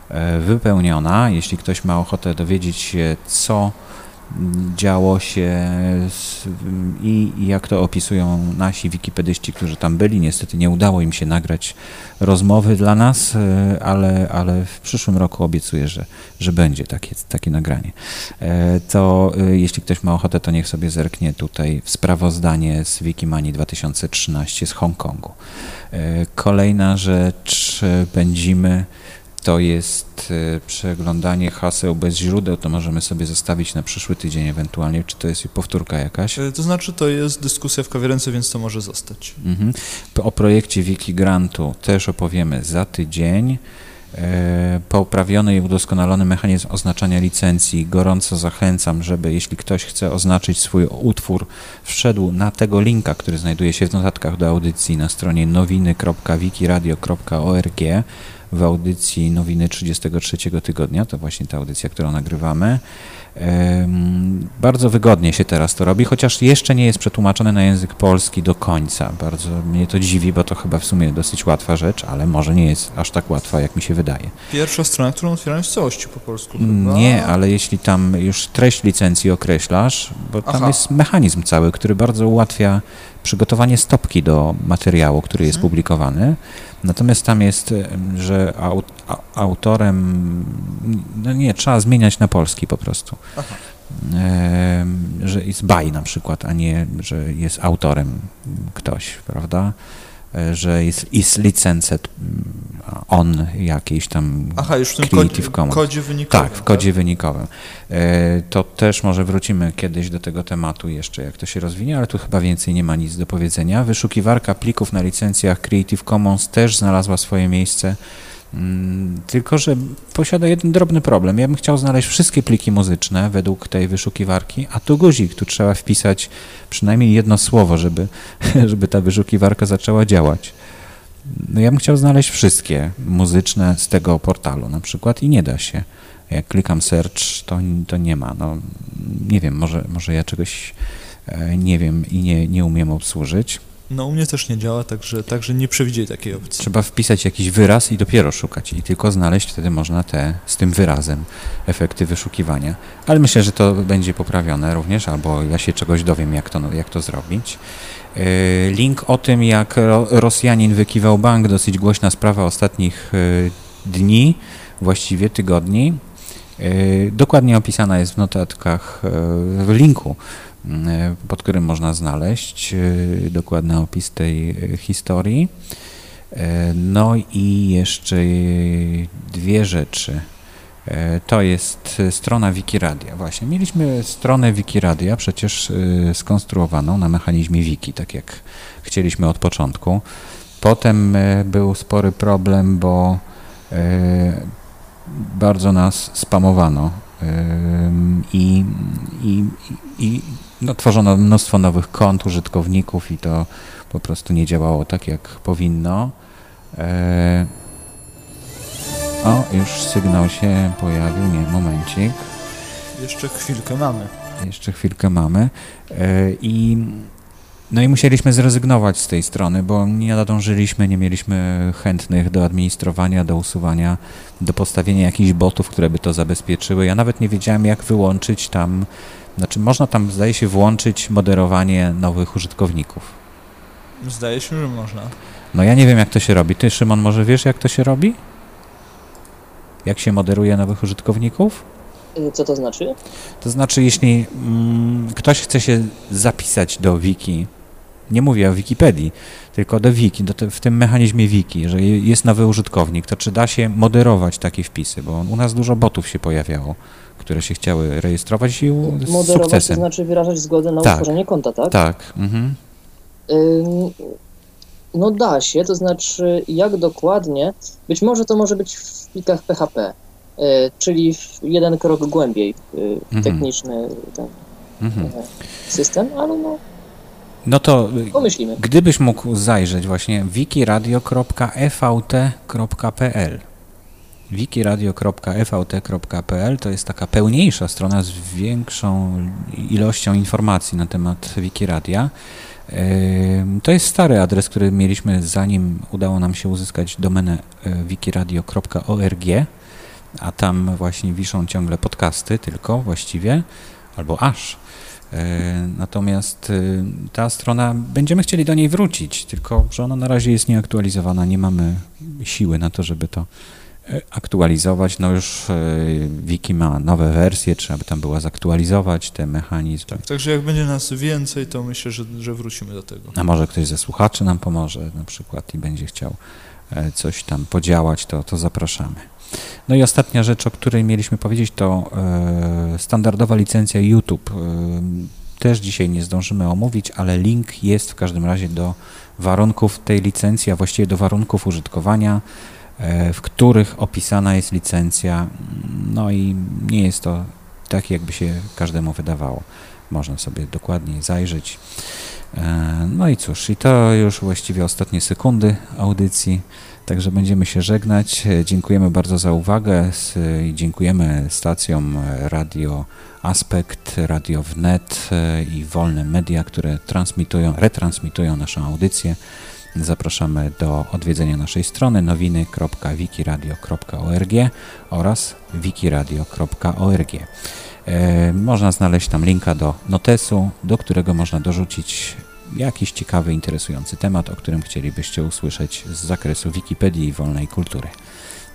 e, wypełniona. Jeśli ktoś ma ochotę dowiedzieć się, co działo się z, i, i jak to opisują nasi wikipedyści, którzy tam byli. Niestety nie udało im się nagrać rozmowy dla nas, e, ale, ale w przyszłym roku obiecuję, że, że będzie takie, takie nagranie. E, To e, jeśli ktoś ma ochotę, to niech sobie zerknie tutaj w sprawozdanie z Wikimanii 2013 z Hongkongu. Kolejna rzecz, pędzimy, to jest e, przeglądanie haseł bez źródeł, to możemy sobie zostawić na przyszły tydzień ewentualnie, czy to jest powtórka jakaś? Y, To znaczy, to jest dyskusja w kawiarence, więc to może zostać. Mhm. O projekcie Wikigrantu też opowiemy za tydzień. E, Poprawiony i udoskonalony mechanizm oznaczania licencji. Gorąco zachęcam, żeby jeśli ktoś chce oznaczyć swój utwór, wszedł na tego linka, który znajduje się w notatkach do audycji na stronie nowiny.wikiradio.org w audycji nowiny 33 tygodnia. To właśnie ta audycja, którą nagrywamy. Bardzo wygodnie się teraz to robi, chociaż jeszcze nie jest przetłumaczone na język polski do końca. Bardzo mnie to dziwi, bo to chyba w sumie dosyć łatwa rzecz, ale może nie jest aż tak łatwa, jak mi się wydaje. Pierwsza strona, którą otwierałem w całości po polsku chyba. Nie, ale jeśli tam już treść licencji określasz, bo tam Aha. jest mechanizm cały, który bardzo ułatwia przygotowanie stopki do materiału, który jest Mhm. publikowany. Natomiast tam jest, że autorem, no nie, trzeba zmieniać na polski po prostu. Aha. Że jest by na przykład, a nie, że jest autorem ktoś, prawda? E, Że jest licensed mm, on jakiejś tam Aha, już w tym Creative kodzie, kodzie wynikowym. tak, w kodzie wynikowym. E, To też może wrócimy kiedyś do tego tematu jeszcze, jak to się rozwinie, ale tu chyba więcej nie ma nic do powiedzenia. Wyszukiwarka plików na licencjach Creative Commons też znalazła swoje miejsce, tylko że posiada jeden drobny problem. Ja bym chciał znaleźć wszystkie pliki muzyczne według tej wyszukiwarki, a tu guzik, tu trzeba wpisać przynajmniej jedno słowo, żeby, [LAUGHS] żeby ta wyszukiwarka zaczęła działać. No ja bym chciał znaleźć wszystkie muzyczne z tego portalu na przykład i nie da się. Jak klikam search, to, to nie ma. No, nie wiem, może, może ja czegoś e, nie wiem i nie, nie umiem obsłużyć. No u mnie też nie działa, także, także nie przewidziej takiej opcji. Trzeba wpisać jakiś wyraz i dopiero szukać. I tylko znaleźć wtedy można te z tym wyrazem efekty wyszukiwania. Ale myślę, że to będzie poprawione również, albo ja się czegoś dowiem, jak to, jak to zrobić. Yy, Link o tym, jak Ro- Rosjanin wykiwał bank, dosyć głośna sprawa ostatnich yy, dni, właściwie tygodni. Yy, Dokładnie opisana jest w notatkach, w linku, pod którym można znaleźć yy, dokładny opis tej yy, historii. No i jeszcze dwie rzeczy. To jest strona Wikiradia. Właśnie, mieliśmy stronę Wikiradia przecież skonstruowaną na mechanizmie Wiki, tak jak chcieliśmy od początku. Potem był spory problem, bo bardzo nas spamowano Ym, i, i, i no, tworzono mnóstwo nowych kont użytkowników i to po prostu nie działało tak, jak powinno. E, O, już sygnał się pojawił, nie, momencik. Jeszcze chwilkę mamy. Jeszcze chwilkę mamy. E, I, no i musieliśmy zrezygnować z tej strony, bo nie nadążyliśmy, nie mieliśmy chętnych do administrowania, do usuwania, do postawienia jakichś botów, które by to zabezpieczyły. Ja nawet nie wiedziałem, jak wyłączyć tam, znaczy można tam, zdaje się, włączyć moderowanie nowych użytkowników. Zdaje się, że można. No ja nie wiem, jak to się robi. Ty, Szymon, może wiesz, jak to się robi? Jak się moderuje nowych użytkowników? Y, Co to znaczy? To znaczy, jeśli mm, ktoś chce się zapisać do wiki, nie mówię o Wikipedii, tylko do wiki, do te, w tym mechanizmie wiki, że je- jest nowy użytkownik, to czy da się moderować takie wpisy? Bo u nas dużo botów się pojawiało, które się chciały rejestrować i z Moderować to sukcesem. znaczy wyrażać zgodę na Tak. utworzenie konta, tak? Tak. Mhm. Ym, No da się, to znaczy jak dokładnie, być może to może być w plikach PHP, y, czyli jeden krok głębiej y, Mhm. techniczny ten Mhm. e, system, ale no No to y, pomyślimy. Gdybyś mógł zajrzeć właśnie wikiradio.evt.pl wikiradio.evt.pl to jest taka pełniejsza strona z większą ilością informacji na temat Wikiradia. To jest stary adres, który mieliśmy zanim udało nam się uzyskać domenę e, wikiradio.org, a tam właśnie wiszą ciągle podcasty tylko właściwie, albo aż. E, Natomiast y, ta strona, będziemy chcieli do niej wrócić, tylko że ona na razie jest nieaktualizowana, nie mamy siły na to, żeby to aktualizować. No już e, Wiki ma nowe wersje, trzeba by tam było zaktualizować te mechanizmy. Tak, także jak będzie nas więcej, to myślę, że, że wrócimy do tego. A może ktoś ze słuchaczy nam pomoże na przykład i będzie chciał e, coś tam podziałać, to, to zapraszamy. No i ostatnia rzecz, o której mieliśmy powiedzieć, to e, standardowa licencja YouTube. Też dzisiaj nie zdążymy omówić, ale link jest w każdym razie do warunków tej licencji, a właściwie do warunków użytkowania, w których opisana jest licencja. No i nie jest to tak, jakby się każdemu wydawało. Można sobie dokładnie zajrzeć. E, No i cóż, i to już właściwie ostatnie sekundy audycji, także będziemy się żegnać. E, Dziękujemy bardzo za uwagę i dziękujemy stacjom e, Radio Aspekt, Radio Wnet e, i Wolne Media, które transmitują, retransmitują naszą audycję. Zapraszamy do odwiedzenia naszej strony nowiny.wikiradio.org oraz wikiradio.org. E, Można znaleźć tam linka do notesu, do którego można dorzucić jakiś ciekawy, interesujący temat, o którym chcielibyście usłyszeć z zakresu Wikipedii i wolnej kultury.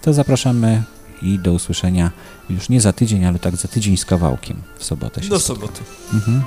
To zapraszamy i do usłyszenia już nie za tydzień, ale tak za tydzień z kawałkiem w sobotę. Do spotkamy. soboty. Mhm.